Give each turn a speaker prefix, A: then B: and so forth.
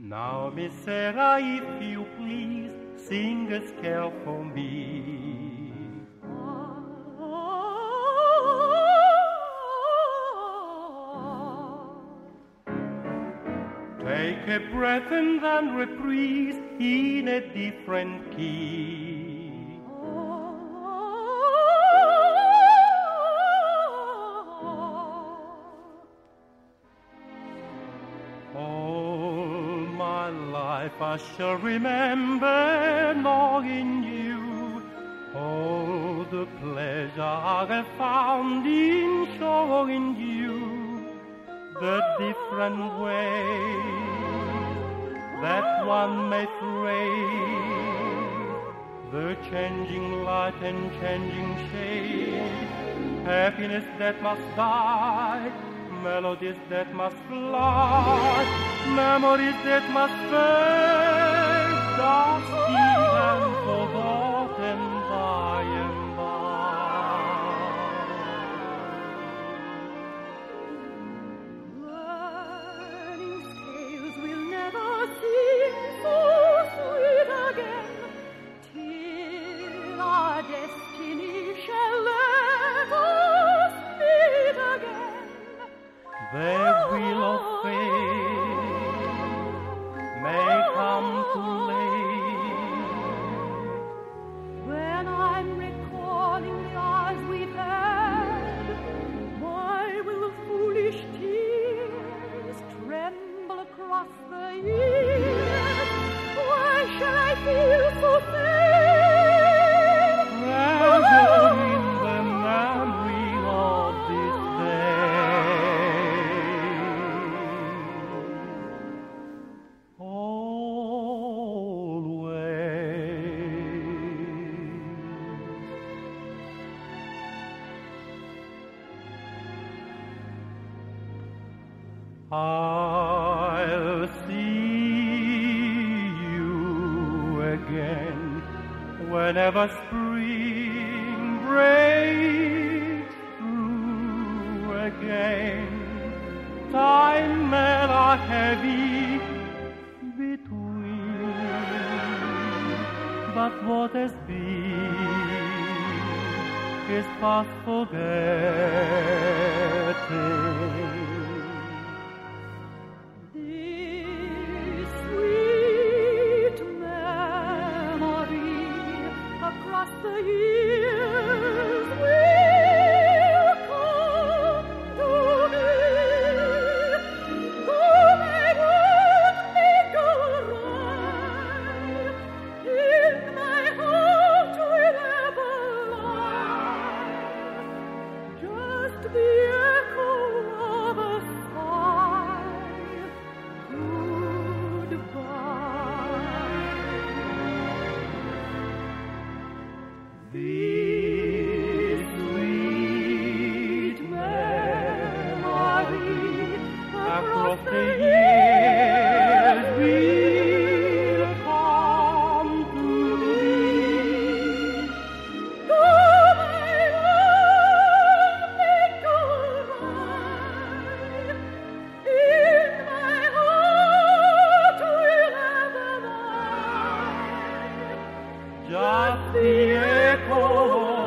A: Now, Miss Sarah, if you please, sing a scale for me. Take a breath and then reprise in a different key. I shall remember knowing you. All the pleasure I have found in showing you. The different ways that one may trace the changing light and changing shade, happiness that must die, melodies that must fly, memories that must fade, dusty and forgotten The wheel of fate may come too late.
B: When I'm recalling the hours we've had, why will the foolish tears tremble across the years? Why shall I feel
A: I'll see you again whenever spring breaks through again. Time may lie heavy between, but what has been is past forgetting. just the echo